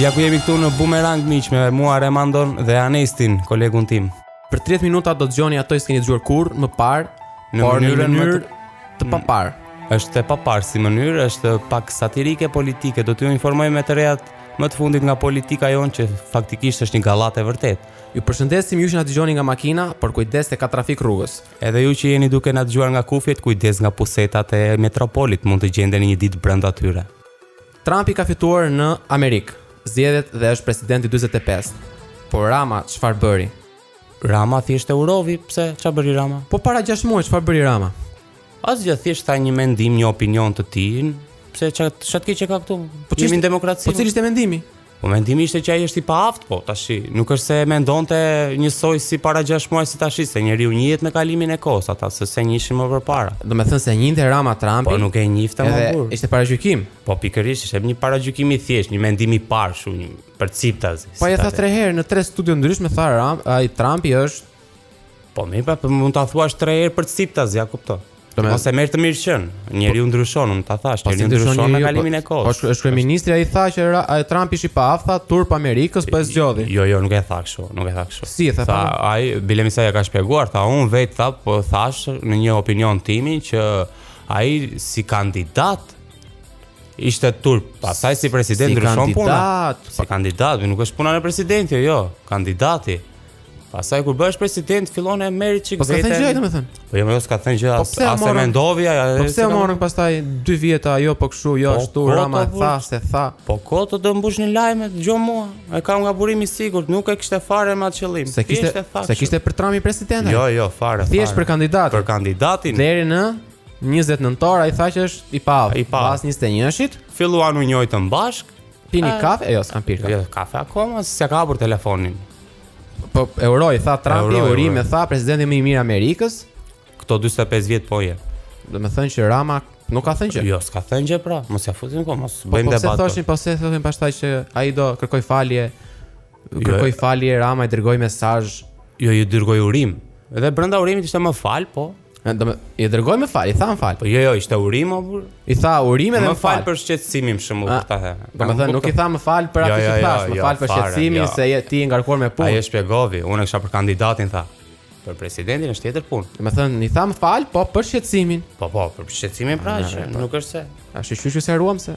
Ja ku jemi këtu në Bumerang miq me mua Remandon dhe Anestin, kolegun tim. Për 30 minuta do të dëgjoni ato që s'keni dëgjuar kurrë më parë, por në mënyrë të paparë. Është e paparë si mënyrë, është pak satirike politike, do t'ju informojmë me të rejat Më të fundit nga politika jonë që faktikisht është një gallatë e vërtetë. Ju përshëndesim ju që na dëgjoni nga makina, por kujdes se ka trafik rrugës. Edhe ju që jeni duke na dëgjuar nga kufjet, kujdes nga pusetat e metropolit, mund të gjendeni një ditë brenda tyre. Trumpi ka fituar në Amerikë, zgjedhjet dhe është presidenti i 45. Por Rama çfarë bëri? Rama thjesht e urovi, pse? Çfarë bëri Rama? Po para 6 muaj çfarë bëri Rama? Asgjë, thjesht tha një mendim, një opinion të tijin, pse ça, çka të keqe ka këtu? Po s'ish në demokraci. Po cili ishte mendimi? Po mendimi ishte që ai është i paaft, po tash nuk është se mendonte njësoj si para 6 muaj si tash se njeriu njihet me kalimin e kohës ata s'e s'e njihnin më përpara. Do të thënë s'e njihte Rama Trumpi. Po nuk e njifte mo burr. Ishte paragjykim. Po pikërisht ishte një paragjykim i thjeshtë, një mendim i parë shumë përciptazi. Po e tha tre herë në tre studio të ndryshme tha Rama, ai Trumpi është Po mirë, pa, po mund ta thuash 3 herë përciptas, a e kupton. Do me... Mos e merr të mirëqenë. Njeriu po- ndryshon, unë ta thash, po njeriu ndryshon me kalimin e po- kohës. Po është kryeministri ai tha që ra, Trump ish i paaftë, tha turp Amerikës po e zgjodhi. Jo, jo, nuk e tha kështu, nuk e tha kështu. Si e tha? Tha ai bile mesa e ka shpjeguar, tha unë vet tha, po thash në një opinion timin që ai si kandidat ishte turp. Pastaj si president si ndryshon kandidat, puna. Si kandidat, nuk është puna e presidentit, jo, kandidati. Pastaj kur bëhesh president fillon e merr çik veten. Po ka thënë gjë domethën. Po jo mo s'ka thënë gjë po as s'e mendovja. Po pse e morëm pastaj 2 vjet jo po kështu jo po ashtu Rama tha s'e tha. Po kot të mbushin lajme, dëgjo mua. E kam nga burimi i sigurt, nuk e kishte fare me atë qëllim. S'e kishte s'e kishte për Trumpin president. Jo, jo, fare. Thjesht për kandidatin. Për kandidatin. Deri në 20 nëntor ai tha që është i pa. I pa. Pas 21-shit filluan u njohtën bashk. Pinë kafe? Jo, s'kanë pirë. Jo, kafe akoma, s'e ka hapur telefonin. Po e uroi, tha Trump, urime tha presidenti më i mirë i Amerikës. Këto 45 vjet po je. Do të thotë që Rama nuk ka thënë gjë. Jo, s'ka thënë gjë pra, mos ja futim kot, mos po, bëjmë debat. Po pse thoshin, po pse thoshin pastaj që ai do kërkoj falje. Jo, kërkoj jo. falje Rama i dërgoi mesazh. Jo, i dërgoi urim. Edhe brenda urimit ishte më fal, po. Do me, i dërgoi më fal, i tha më fal. Po jo, jo, ishte urim o burr. I tha urim edhe më fal. Më fal për shqetësimin për shembull, ta them. Do të thënë nuk i tha më fal për atë jo, që jo, thash, jo, më fal për shqetësimin se je ti i ngarkuar me punë. Ai e shpjegovi, unë e kisha për kandidatin tha. Për presidentin është tjetër punë. Do të thënë i tha më fal, po për shqetësimin. Po po, për shqetësimin pra që nuk është se. Ashtu që ju seruam se.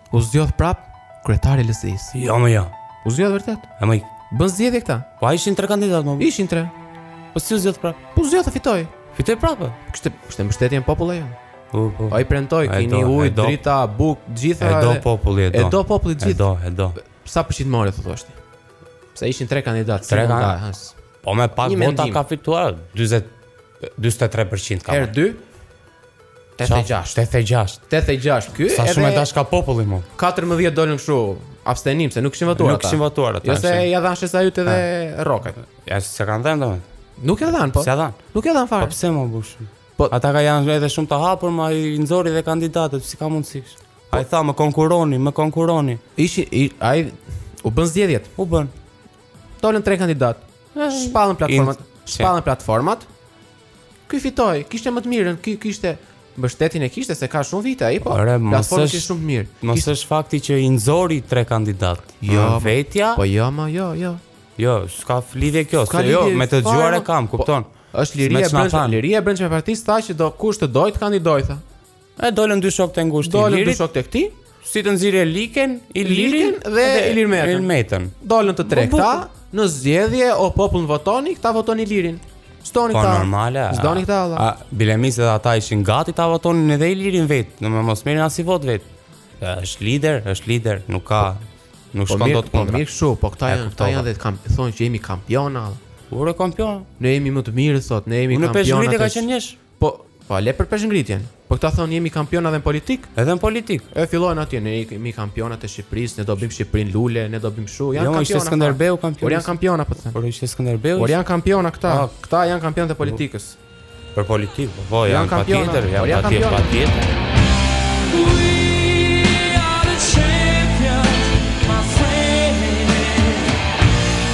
U zgjodh prap kryetari i LSI-së. Jo, më jo. U zgjodh vërtet. E më bën zgjedhje këta. Po ai ishin tre kandidatë më. Ishin tre. Po si u zgjodh prap? Po zgjodh, fitoi. Fitoi prapë. Kishte kishte mbështetjen populli jo. Po, po. Ai premtoi kini ujë, drita, buk, gjitha. E do populli, e do. E do populli gjithë. E do, e do. Sa përqind mori thotë ashtu. Sa ishin tre kandidatë, tre kandidatë. Po më pak vota ka fituar 40 43% ka. Herë dy. 86. 86. 86. Ky edhe Sa shumë e dashka populli mu. 14 dolën kështu abstenim se nuk kishin votuar ata. Nuk kishin votuar ata. Jo se ja dhanë se s'hyt edhe rrokat. Ja s'e kanë dhënë domun. Nuk e dhanë po. S'e dhanë. Nuk e dhanë fare. Po pse më bush? Po ata ka janë edhe shumë të hapur, më ai nxori dhe kandidatët, si ka mundësi. Po, ai tha më konkuroni, më konkuroni. Ishi ai u bënë zgjedhjet. U bënë. Dolën tre kandidatë. Shpallën platformat. Shpallën platformat. Ky fitoi, kishte më të mirën, ky kishte mbështetjen e kishte se ka shumë vite ai po. Ore, mos është shumë e mirë. Mos kishte... është fakti që i nxori tre kandidatë. Jo, më, vetja. Po jo, më jo, jo. Jo, s'ka lidhje kjo, s'ka se jo, lidhje, jo, me të dëgjuar e kam, po, kupton. Po, është liria e brendshme, liria e brendshme e partisë tha që do kush të dojë të kandidojë tha. E dolën dy shokë të ngushtë. Dolën dy shokë të këtij, si të nxjerrë Liken, Ilirin dhe Ilir Metën. Ilir Metën. Dolën të tre këta në zgjedhje o popull votoni, këta votoni Ilirin. Stoni po, këta. Po normale. Stoni këta valla. A bilemisë dhe ata ishin gati ta votonin edhe Ilirin vet, në më mos merrin asnji votë vet. Është lider, është lider, nuk ka nuk po shkon dot po, kontra. Po mirë kështu, po këta janë, këta janë dhe kam thonë që jemi kampiona. Ore kampion. Ne jemi më të mirë sot, ne jemi kampiona. Unë peshë vite ka qenë njësh. Po, po le për peshëngritjen? Po këta thonë jemi kampiona edhe në politikë? Edhe në politikë. E fillojnë atje ne jemi kampionat e Shqipërisë, ne do bëjmë Shqipërinë lule, ne do bëjmë kështu. Janë jo, kampiona. Skënderbeu kampion. Por janë kampiona po them. Por ishte Skënderbeu. Por janë kampiona këta. Ah. Këta janë kampionat e politikës. Për politikë, po, po janë patjetër, janë patjetër, patjetër.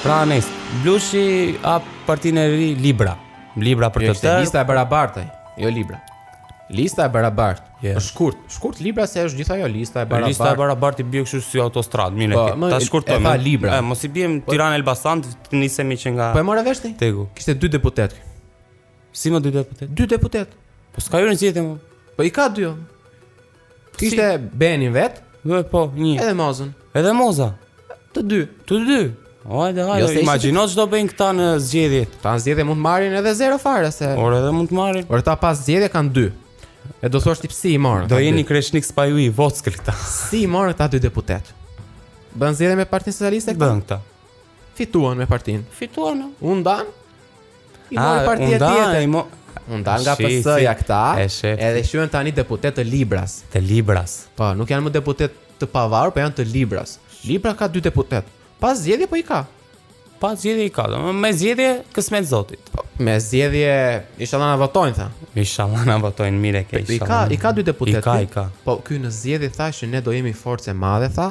Pra Anes, Blushi ka partinë e re Libra. Libra për të tërë. Lista e barabartë, jo Libra. Lista e barabartë. Yeah. Është shkurt. Shkurt Libra se është gjithë ajo lista e barabartë. Lista e barabartë i bie kështu si autostradë, mirë. Po, ta shkurtojmë. Pa Libra. E, mos i biem po, Tiranë Elbasan, të nisemi që nga Po e more vesh ti? Tegu. Kishte dy deputetë. Si më dy deputet? Dy deputet. Po s'ka hyrë në zgjedhje më. Po i ka dy. Jo. Po Kishte si? Benin vet? Jo, po, një. Edhe Mozën. Edhe Moza. Të dy. Të dy. Hajde, hajde, jo, imagjino ç'do të... bëjnë këta në zgjedhje. Ta në zgjedhje mund të marrin edhe zero fare se. Por edhe mund të marrin. Por ta pa zgjedhje kanë dy. E do thosh ti pse i morën? Do jeni Kreshnik Spahiu i vockël këta. Si i morën këta dy deputet? Bënë zgjedhje me Partinë Socialiste këta? Bënë këta. Fituan me partinë. Fituan. U ndanë? I mori ah, partia tjetër. Mo... U nda nga PS-ja këta, edhe shquhen tani deputet të Libras. Të Libras. Po, nuk janë më deputet të pavarur, po janë të Libras. Libra ka dy deputet. Pa zgjedhje po i ka. Pa zgjedhje i ka, dhe me zgjedhje kismet zotit. Po, me zgjedhje, ishalla na votojnë, tha. Ishalla na votojnë, mirë ke ishalla. I ka, i ka dy deputet. I ka, i ka. Po, ky në zgjedhje tha që ne do jemi forcë e madhe, tha.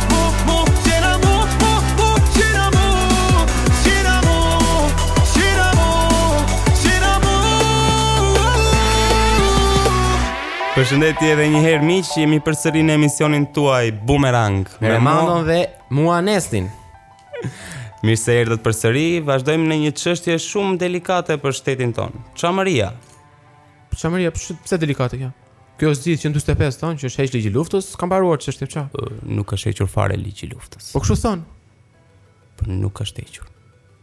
Përshëndetje edhe një herë miq, jemi përsëri në emisionin tuaj Boomerang. Me Mandon dhe mua Nestin. Mirë se erdhët përsëri. Vazhdojmë në një çështje shumë delikate për shtetin tonë. Çamëria. Po Çamëria? Pse delikate kjo? Kjo është zgjidhje 145 thonë që është heq ligji i luftës, ka mbaruar çështja çka? Nuk është hequr fare ligji i luftës. Po kështu thonë. Po nuk është hequr.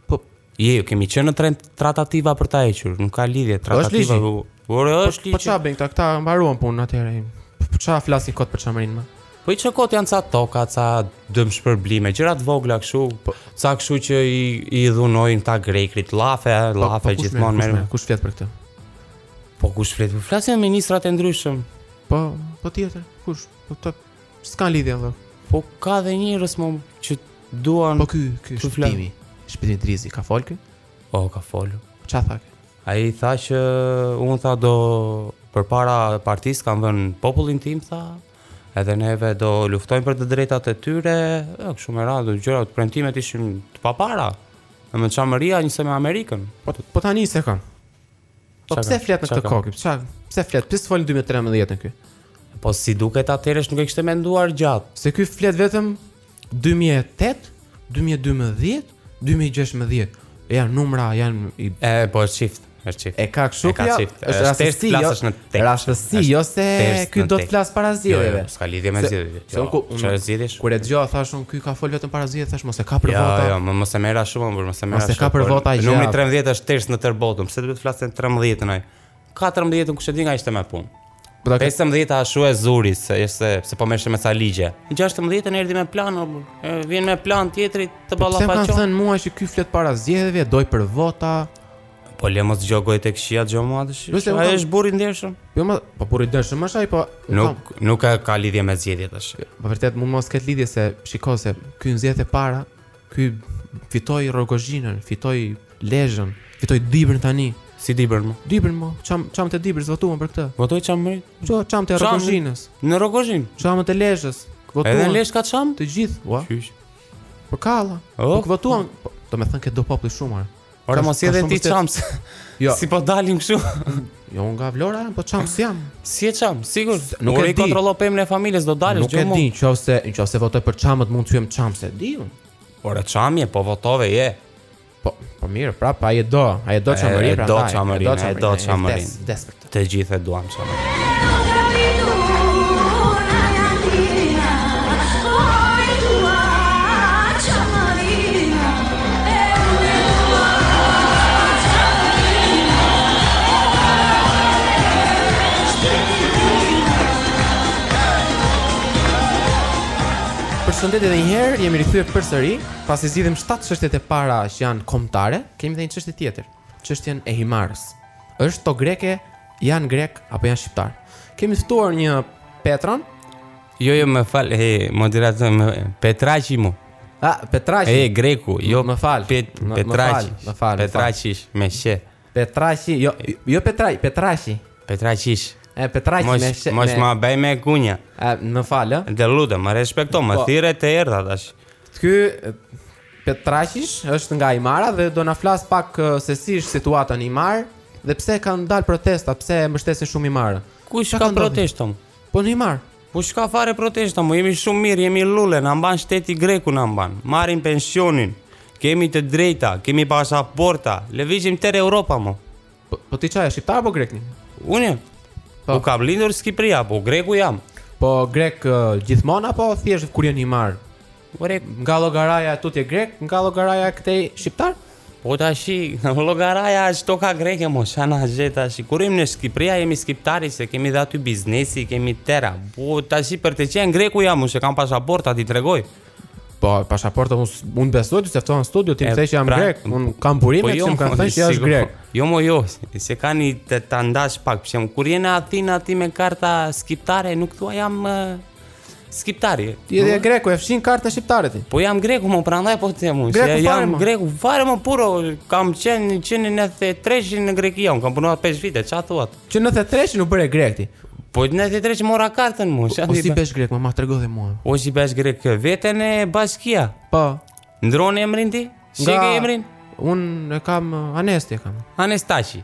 Po je, jo, kemi qenë në trend tratativa për ta hequr, nuk ka lidhje po, tratativa. Por është po, po ligji. Po çfarë bënë këta? Këta mbaruan punën atëherë. Po çfarë flasin kot për Çamërinë më? Po ç'a kot janë ca toka, ca dëmshpërblime, gjëra të vogla kështu, po, ca kështu që i i dhunojnë ta grekrit, llafe, po, llafe po, gjithmonë merr. Kush flet për këtë? Po kush flet? Po flasin ministrat e ndryshëm. Po, po tjetër, kush? Po të s'ka lidhje ato. Po ka dhe njerëz më që duan Po ky, ky Shpëtimi, Shpëtim Idrizi ka fol ky? Po ka fol. Ç'a tha ky? Ai tha që unë tha do përpara partisë kam vënë popullin tim tha, Edhe neve do luftojmë për të drejtat e tyre, e, kështu me radhë, gjërat, premtimet ishin të papara. Neve Çamëria njëse me Amerikën. Po, po tani s'e kam. Po pse flet në këtë kokë? Pse pse flet? Pse s'foli 2013-ën ky? Po si duket atëherë nuk e kishte menduar gjatë. Se ky flet vetëm 2008, 2012, 2016. E janë numra, janë i E po është çift, është çift. E ka kështu kjo. Është rastësi, jo. Është në tek. Rastësi, jo se ky do të flas para zgjedhjeve. Jo, jo, s'ka lidhje me zgjedhjet. Se ku unë çfarë zgjedhjesh? Kur e dëgjova thashë unë ky ka fol vetëm para zgjedhjeve, thashë mos e ka për jo, vota. Jo, jo, mos e 14 kush e di nga ishte me punë. Pra 15 ashtu e zuri se ishte se po merrshte me ca ligje. 16-ën erdhi me plan, o, e, vjen me plan tjetri të të Po pse më kanë ballafaqon. thënë mua që ky flet para zgjedhjeve, do për vota. Po le mos dëgjo të këqija o mua tash. Nëse unë Ai kam- është burrë i ndershëm. Jo më, po burrë i ndershëm është ai, po Nuk nuk ka ka lidhje me zgjedhjet tash. Po vërtet mund mos ketë lidhje se shiko se ky nxjerrte para, Ky fitoi Rrogozhinën, fitoi Lezhën, fitoi Dibrën tani. Si Dibër më? Dibrën më, çam çamët e Dibrës votuan për këtë. Votoi çam më? Jo, çamët e Rrogozhinës. Në Rrogozhinë. Çamët e Lezhës. Votuan. Edhe Lezhë ka çam? Të gjithë, ua. Qysh. Për kalla. Po votuan. Po, domethënë që e do populli shumë. Ore mos je ti çam. Jo. Si po dalim kështu? Jo, unë nga Vlora, po çam s'jam. S'je çam? Sigur, nuk e kontrollo pemën e familjes, do dalësh gjë mund. Nuk e di, nëse nëse votoj për çamët mund të quhem çam s'e di unë. Ore çam je, po votove je. Po, po mirë, pra pa e do, a e do Çamërinë, pra. E do Çamërinë, e do Çamërinë. Vdes për Të gjithë e duan Përshëndetje edhe një herë, jemi rikthyer përsëri, pasi zgjidhëm 7 çështjet e para që janë kombëtare, kemi edhe një çështje tjetër. çështjen e Himarës. Është tokë greke, janë grekë apo janë shqiptarë. Kemi ftuar një Petron. Jo, jo, më fal, he, moderator, mo Petraqi mo. A, Petraqi. E, greku, jo, më fal. Pet, Petraqi. Më fal, Petraqi me she. Petraqi, jo, jo Petraj, Petraqi. Petraqi. E Petraqi me she. Mos më bëj me kunja. A, më fal, ë. Të lutem, më respekto, mo po. Më thirre të erdha tash. Ky Petraqi është nga Imara dhe do na flasë pak se si është situata në Imarë dhe pse kanë dalë protesta, pse e mbështesin shumë Imarën. Kush ka protesta? Po në Imarë. Po s'ka fare protesta, mo jemi shumë mirë, jemi lule, na mban shteti greku na mban, marrim pensionin, kemi të drejta, kemi pasaporta, levizim tërë Europa, mo. Po, po ti ça je, shqiptar apo grek ti? Unë, po. unë kam lindur Skipria, po greku jam. Po grek gjithmonë, apo thjesht kur je në Imarë? Ore, nga llogaraja tutje grek, nga llogaraja këtej shqiptar? Po tashi, llogaraja është toka greke, mo, ça na zë tashi. Kur jemi në Shkipëria, jemi skiptari, se kemi dhe aty biznesi, kemi tera. Po tashi, për të qenë greku jam, unë kam pasaport, a ta tregoj. Po, pasaport, unë unë besoj të ftova në studio, ti më the që jam pra, grek, unë kam burime, po, jo, që më kanë thënë që jam grek. Jo, mo, jo, se ka një të, ta ndash pak, pse, kur je në Athinë, ti me karta skiptare, nuk thua jam Skiptari. Ti je greku, e fshin kartën shqiptare ti. Po jam greku, mo prandaj po të them unë. Greku ja, jam greku, fare mo puro. Kam qenë që në 93 në Greqi, unë kam punuar 5 vite, ça thua? Që në 93 u bëre grek ti. Po dënë atëherë që mora kartën mo Po si bëhesh grek, ma ma trego dhe mua Po si bëhesh grek, vete në bashkia Po Ndrron emrin ti? Nga... Si e ke emrin? Unë e kam, anesti e kam Anest tashi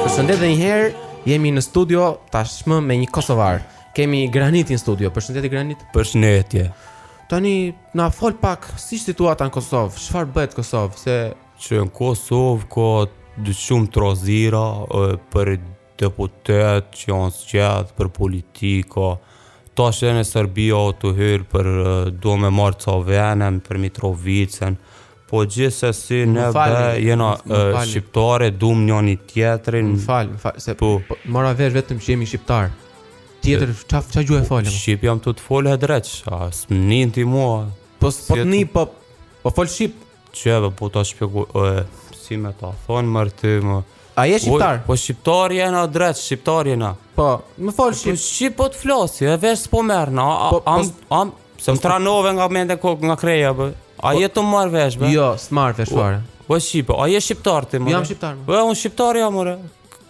Përshëndetje dhe njëherë, jemi në studio tashmë me një kosovar. Kemi Granitin në studio. Përshëndetje Granit. Përshëndetje. Tani na fol pak si është situata në Kosovë, çfarë bëhet në Kosovë, se që në Kosovë ka shumë trazira për Deputetë që janë zgjedh për politikë tash edhe në Serbi o tu hy për dun me marr ca vene për Mitrovicën po gjithsesi Më ne fal, be më- jena më- më e, fal. shqiptare duam njëri tjetrin Më fal, më fal, se Po. po, mora vesh vetëm që jemi shqiptar. Tjetër ça ça gjuhë e flet? shqip jam tu të fol o dreq a s'më nin ti mua Po s- po s'po të nij po po fol shqip. Qe ve, po ta shpjegu, e, si me ta thonë more ty më... A je shqiptar? Po shqiptar jena dreq, shqiptar jena. Po, më fol po, shqip. Po shqip po të flasi, e vesh s'po merrna. Po, po am am se më trenove nga mendja krejt nga kreja po. A je tu marr vesh be? Jo, s'marr vesh fare. Po shqip, a je shqiptar ti më? Jam shqiptar. Po unë shqiptar jam more.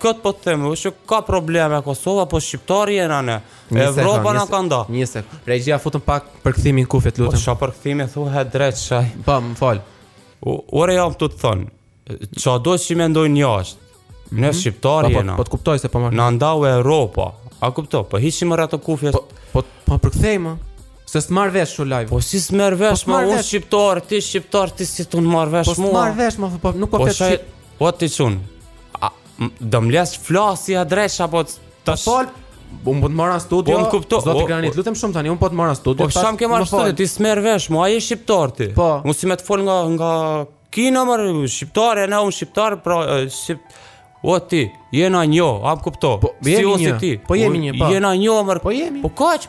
Këtë po të themi, që ka probleme Kosova, po shqiptarë jena, Evropa na ka nda. Një sek, regjia futeni pak përkthimin kufjet, lutem. Po, ça përkthimi thu he dreq, shaj. Po, më fal. Ore jam tu të thonë, që do që me ndojnë jashtë, në mhm. Shqiptari e në. Po, po të kuptoj s'e po marr. Na ndau Evropa, a kuptoj, po hiqim mo ato kufijt. Po, po, po përkthejmë, Se s'marr vesh u live. Po si s'merr vesh, po, mo unë shqiptar, ti shqiptar, ti s'je tu m'marr vesh mua. Po s'marr vesh, ma po nuk po, po flet shqip. Po ti çun, A, do më lesh të flasi o dreq apo të... Të fal, Po unë po të marr në studio. Po më kupto. Zoti Granit, lutem shumë tani, unë po të marr në studio. Po ç'më ke marrë n'studio, ti s'merr vesh, mua je shqiptar ti. Po. Unë si me të fol nga nga Kina më shqiptar, na unë shqiptar, pra shqip O ti, jena njo, a më kupto. Po, si unë si ti. Po jemi një, po. Jena njo, mër. Po jemi. Po kaq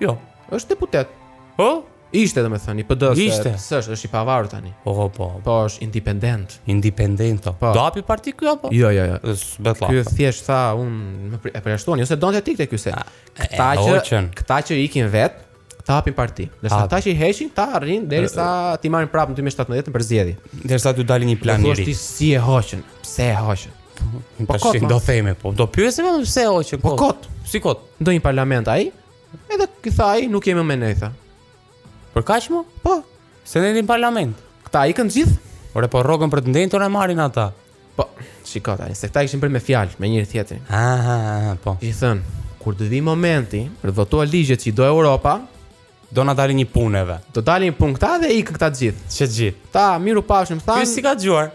Jo. Është deputet. Po? Ishte domethënë, i PD-së Ishte. S'është, është i pavarur tani. Po, po, po. Po është independent. Independent. Po. Do hapi parti ky apo? Jo, jo, jo. Është budalla. Ky thjesht tha, unë më pri- e përjashtoni, ose donte të ikte ky se. Këta e që, hoqën. këta që ikin vet, këta hapin parti. Ndërsa Hap. këta që i heqin, këta rrinë derisa t'i marrin prapë në 2017 për zgjedhje. Derisa t'u dalë një plan Po i thua ri. ti si e hoqën? Pse e hoqën? Po kot, Tash mo. domethënë, po do pyesim edhe pse e hoqën. Po kot. Si kot? ndonjë parlament ai, edhe i tha ai nuk jemi me ne tha. Për kaq mo? Po, se ne në parlament. Këta ikën gjithë? Ore po rrogën për të ndenjë e marrin ata. Po, shiko tani, se këta ishin për me fjalë me njëri tjetrin. Ha ha ha, po. I thanë, kur të vijë momenti për të votuar ligjet që do Europa, do na dalë një punë edhe. Do dalin punë këta dhe ikën këta gjithë. Që gjithë. Hajt mirupafshim thanë. Ky s'i ka dëgjuar?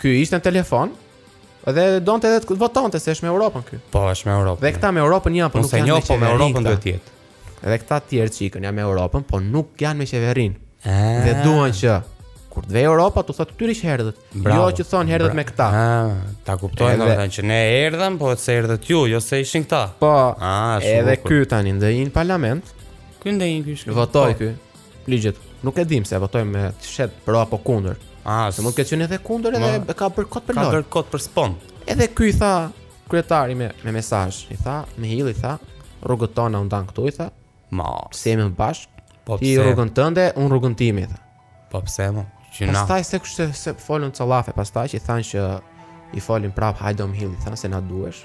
Ky ishte në telefon, Dhe donte edhe të votonte se është me Europën ky. Po, është me Europën. Dhe këta me Europën janë, po nuk janë me Europën. Epo se po me Europën duhet të jetë. Edhe këta të tjerët që ikën janë me Europën, po nuk janë me qeverinë. Ah. Dhe duan që kur të vijë Europa, t'u thotë këtyre ç'erdhët. Jo që thonë erdhët me këta. Ha, ah, ta kuptoj edhe... domethënë që ne erdhëm, po se erdhët ju, jo se ishin këta. Po. Ah, edhe ky tani ndenji në parlament. Ky ndenji ky. Votoi po. ky. ligjet. Nuk e dim se votoi mshehtë pro apo kundër. Ah, se mund të ketë qenë edhe kundër edhe e ka bërë kot për lojë. Ka bërë kot për spon. Edhe ky i tha kryetari me me mesazh, i tha, more Ilir i tha, rrugët tona u ndan këtu i tha. Ma, se jemi bashk. Po pse? Ti rrugën tënde, un rrugën time i tha. Po pse mo? Që na. Pastaj se kushedi se folën ca llafe, pastaj që i thanë që i folin prap hajde mo Ilir i tha se na duhesh.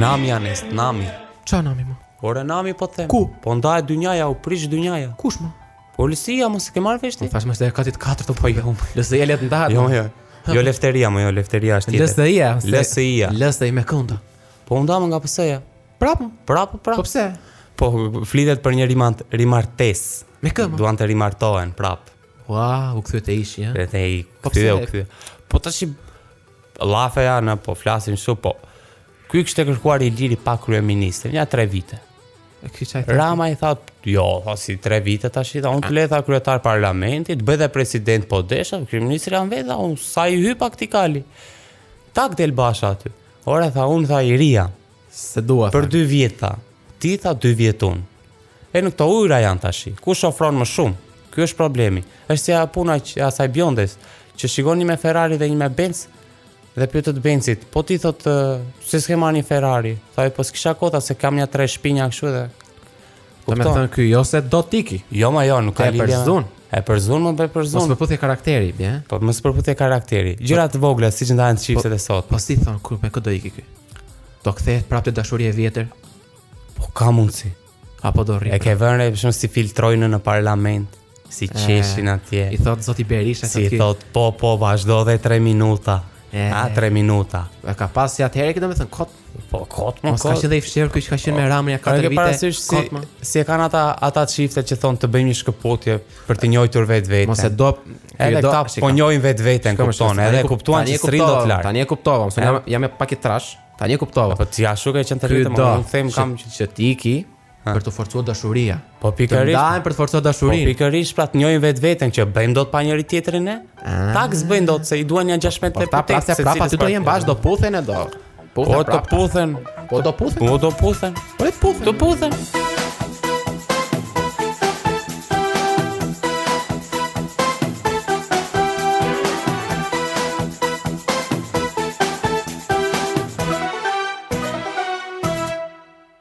Nami është nami Ça nami mo? Ore nami po them Ku? Po u nda dynjaja, u prish dynjaja Kush mo? LSI-ja mo s'e ke marrë vesh ti? Po fashme se e katit 4 të po jo mo LSI-ja u nda Jo mo jo Jo Lefteria mo jo, Lefteria është tjetër LSI-ja LSI-ja LSI me kë u nda Po u nda mo nga PS-ja Prapë? Prapë, prapë. Po pse? Po flitet për një rimart, rimartesë. Me kë? Duan të rimartohen prapë. Ua, wow, u kthye te ish-i, ja. Te i po kthye, u kthye. Po tashi llafe janë, po flasin kështu, po. Ky kishte kërkuar Iliri për kryeministër, ja 3 vite. Rama i tha, jo, tha si 3 vite tashi tha, unë të lë tha kryetar parlamenti, bëj dhe president po deshe, kryeministri jam vetë, unë sa i hypa këtij kali. Tak del Basha aty. Ore tha, unë tha Iliri. S'e dua. Për dy vjet tha. Ti tha dy vjet un. E në këto ujra janë tashi. Kush ofron më shumë? Ky është problemi. Është si ajo puna e asaj bjondes, që shikon një me Ferrari dhe një me Benz dhe pyet atë të Benzit, po ti thot pse s'ke marrë një Ferrari. Tha po s'kisha ko tha se kam një tre shpinja kështu dhe Do të thonë ky jo se do të iki. Jo, mo jo, nuk ka lidhje. Përzunë. E përzunë, mo e përzunë. Mospërputhje karakteri, bie. Po mospërputhje karakteri. Po- Gjëra të vogla siç ndahen po- çiftet e sot. Po si thon kur me kë do iki ky? Do kthehet prapë te dashuria e vjetër? Po ka mundsi. Apo do rri. E ke vënë re si flirtojnë në parlament. Si qeshin atje. I thot zoti Berisha si i thot po po vazhdo dhe 3 minuta. E, a 3 minuta. E ka pas si atëherë që domethën kot. Po kot mo kot. Mos ka qenë dhe i fshehur ky që ka qenë me po, Ramën ja 4 vite. Ka si, kot mo. Si e kanë ata ata çiftet që thon të bëjmë një shkëputje për të njohur vetveten. Mos e do. Edhe do, këta po njohin vetveten kupton, edhe e kuptuan që s'rrinë dot larg. Tani e kuptova, se jam jam pak i trash. Tani e kuptova. Po ti ashtu ke qenë tërë jetën, mo them kam që ti iki, për të forcuar dashuria. Po pikërisht. Të ndahemi për të forcuar dashurinë. Po pikërisht pra të njohim vetveten që s'bëjmë dot pa njëri tjetrin ne. Ah. Pak s'bëjnë dot se i duan nja 16 po, po, po, se prap ata do jen bashk do puthen e do. Po do po, puthen. Po do puthen. Po do puthen. Po do puthen. Do puthen.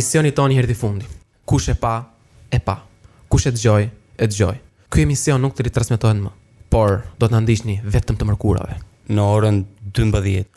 Emisionit tonë i erdhi fundi. Kush e pa, e pa. Kush e dëgjoi, e dëgjoi. Ky emision nuk do ritransmetohet më, por do të na ndiqni vetëm të mërkurave. Në orën dymbëdhjetë.